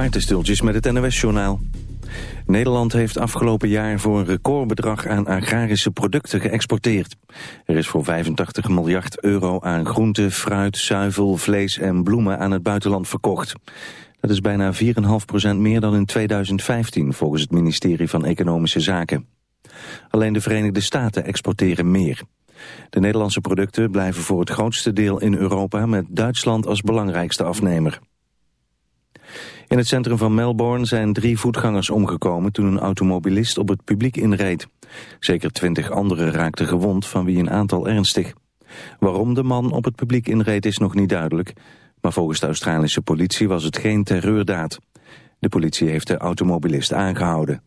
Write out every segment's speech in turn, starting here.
Maarten Stultjes met het NOS-journaal. Nederland heeft afgelopen jaar voor een recordbedrag aan agrarische producten geëxporteerd. Er is voor 85 miljard euro aan groente, fruit, zuivel, vlees en bloemen aan het buitenland verkocht. Dat is bijna 4,5% meer dan in 2015 volgens het ministerie van Economische Zaken. Alleen de Verenigde Staten exporteren meer. De Nederlandse producten blijven voor het grootste deel in Europa met Duitsland als belangrijkste afnemer. In het centrum van Melbourne zijn drie voetgangers omgekomen toen een automobilist op het publiek inreed. Zeker twintig anderen raakten gewond, van wie een aantal ernstig. Waarom de man op het publiek inreed is nog niet duidelijk, maar volgens de Australische politie was het geen terreurdaad. De politie heeft de automobilist aangehouden.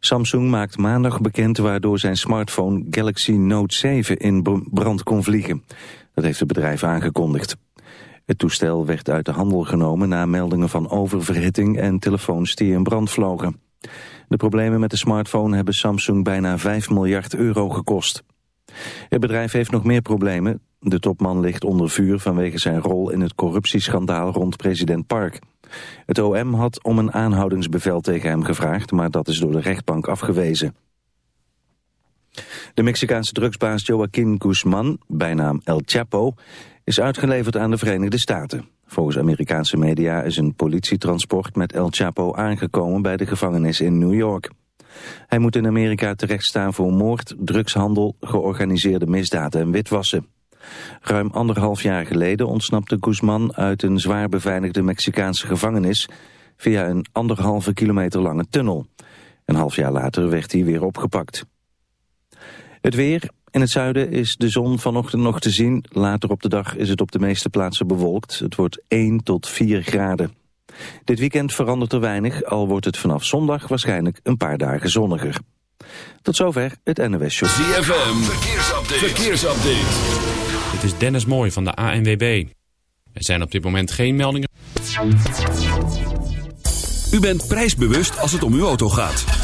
Samsung maakt maandag bekend waardoor zijn smartphone Galaxy Note 7 in brand kon vliegen. Dat heeft het bedrijf aangekondigd. Het toestel werd uit de handel genomen na meldingen van oververhitting en telefoons die in brand vlogen. De problemen met de smartphone hebben Samsung bijna 5 miljard euro gekost. Het bedrijf heeft nog meer problemen. De topman ligt onder vuur vanwege zijn rol in het corruptieschandaal rond president Park. Het OM had om een aanhoudingsbevel tegen hem gevraagd, maar dat is door de rechtbank afgewezen. De Mexicaanse drugsbaas Joaquin Guzman, bijnaam El Chapo, is uitgeleverd aan de Verenigde Staten. Volgens Amerikaanse media is een politietransport met El Chapo aangekomen bij de gevangenis in New York. Hij moet in Amerika terechtstaan voor moord, drugshandel, georganiseerde misdaden en witwassen. Ruim anderhalf jaar geleden ontsnapte Guzman uit een zwaar beveiligde Mexicaanse gevangenis via een anderhalve kilometer lange tunnel. Een half jaar later werd hij weer opgepakt. Het weer, in het zuiden is de zon vanochtend nog te zien. Later op de dag is het op de meeste plaatsen bewolkt. Het wordt 1 tot 4 graden. Dit weekend verandert er weinig, al wordt het vanaf zondag waarschijnlijk een paar dagen zonniger. Tot zover het NOS Show. ZFM, verkeersupdate. verkeersupdate. Dit is Dennis Mooij van de ANWB. Er zijn op dit moment geen meldingen. U bent prijsbewust als het om uw auto gaat.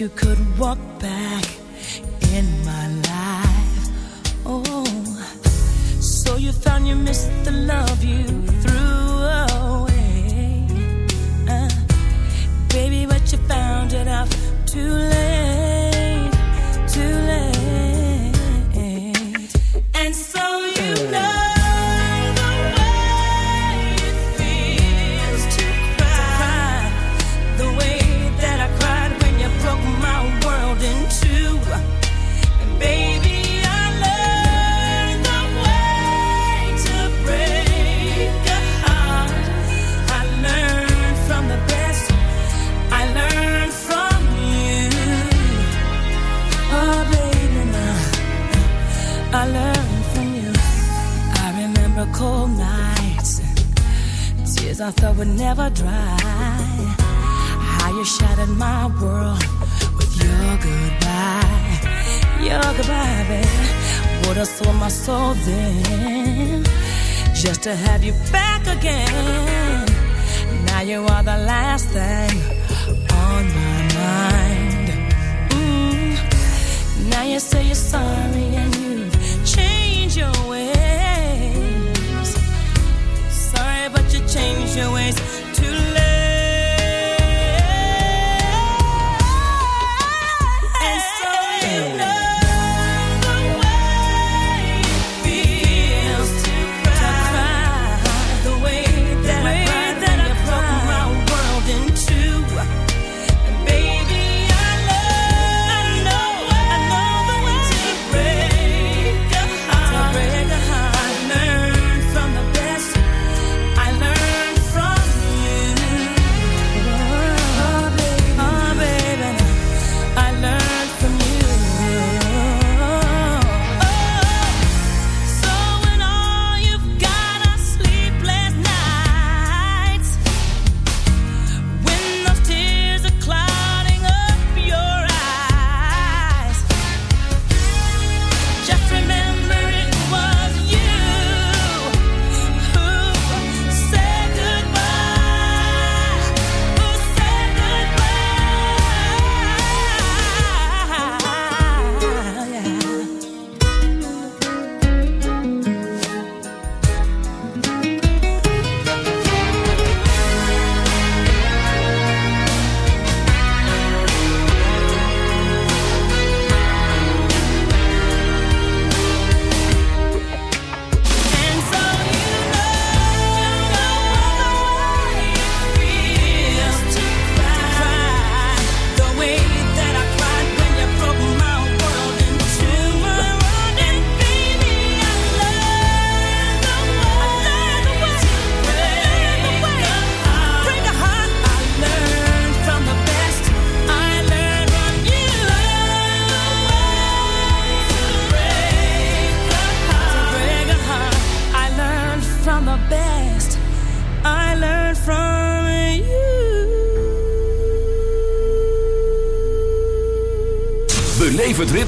You could walk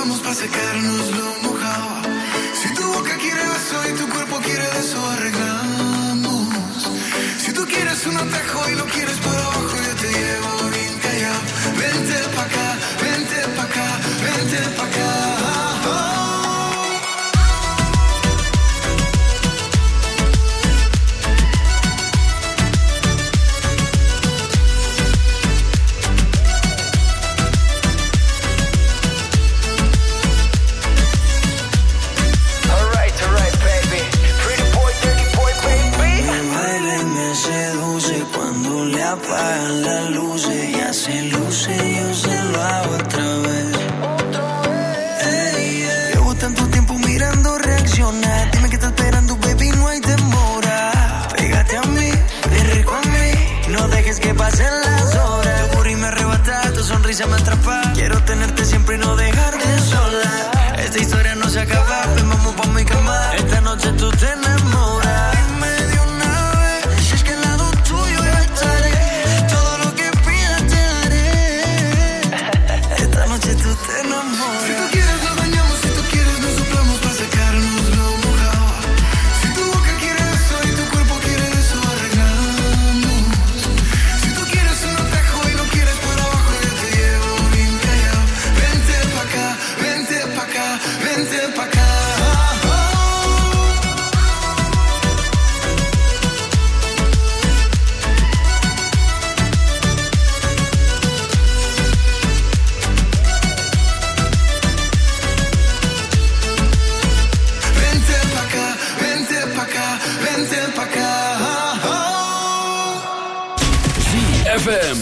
Para secarnos lo mojado. Si tu boca quiere beso y tu cuerpo quiere eso, arreglamos. Si tú quieres un atajo y lo FM.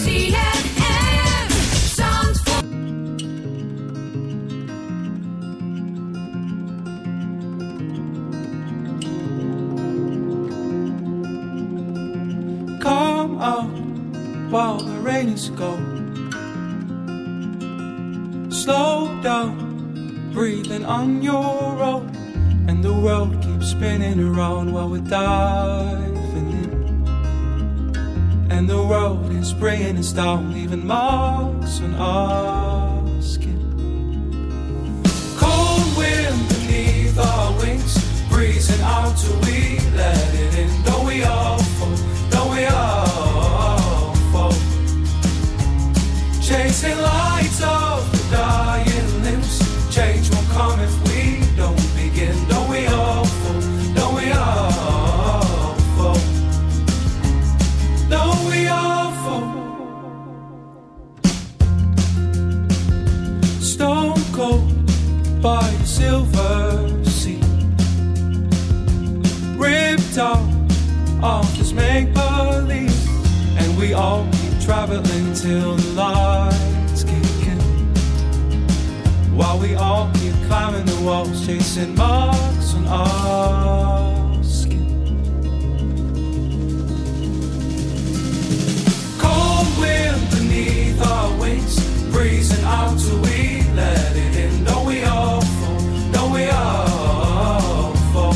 Come out while the rain is gone. Slow down, breathing on your own. And the world keeps spinning around while we're diving in. And the world bringing us down, leaving marks on our skin. Cold wind beneath our wings, breezing out till we let it in. Don't we all fall? Don't we all fall? Chasing lights till the lights kick in. While we all keep climbing the walls, chasing marks on our skin. Cold wind beneath our wings, breezing out till we let it in. Don't we all fall? Don't we all fall?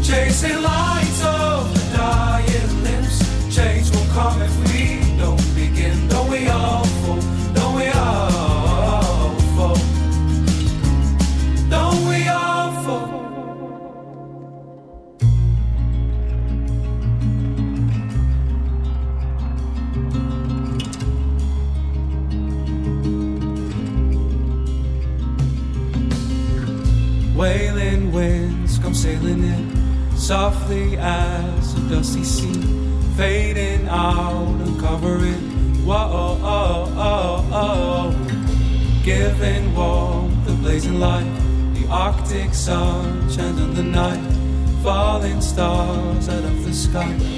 Chasing lights of the dying limbs. Change will come if we Wailing winds come sailing in softly as a dusty sea, fading out and covering. Whoa, giving warmth, the blazing light, the Arctic sun on the night, falling stars out of the sky.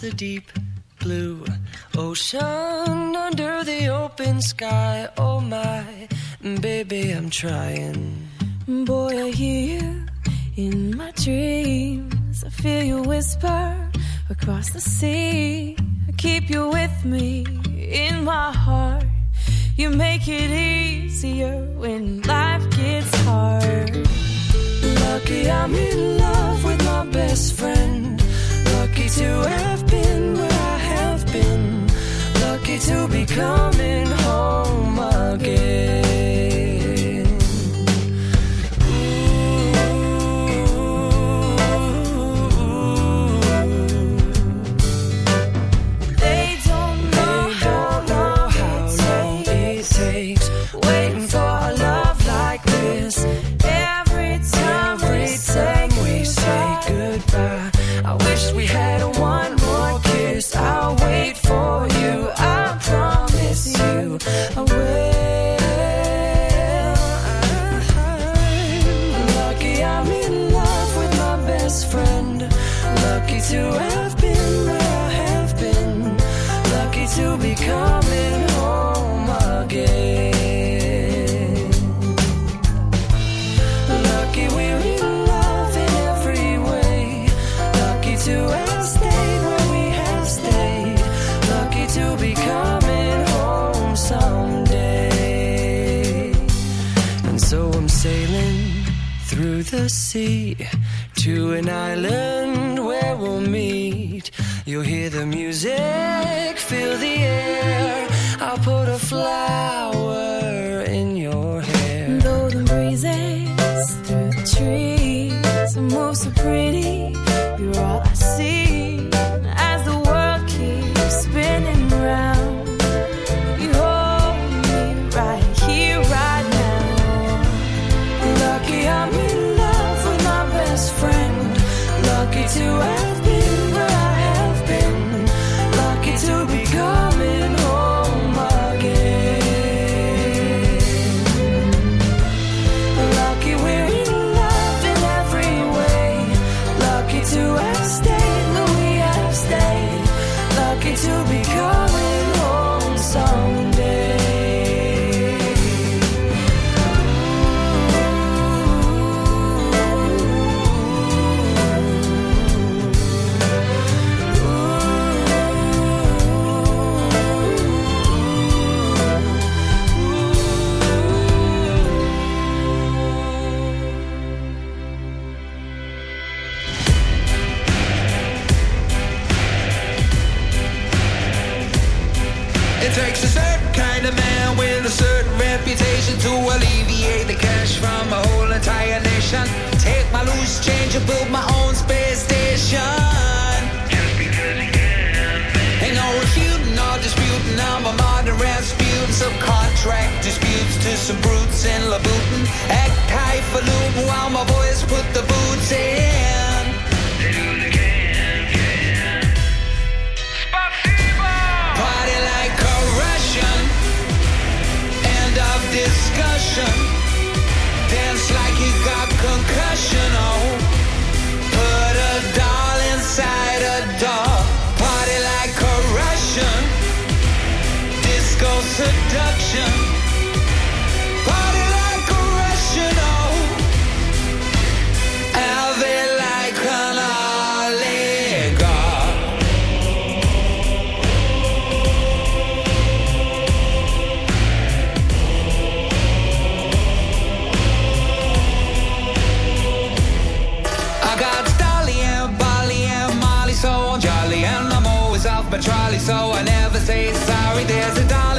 the deep blue ocean under the open sky. Oh my, baby, I'm trying. Boy, I hear you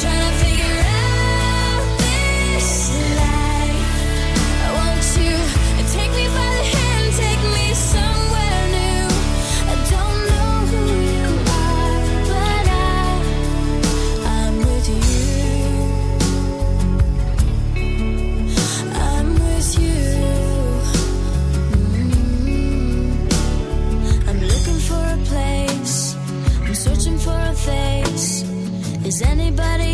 trying to figure out. Is anybody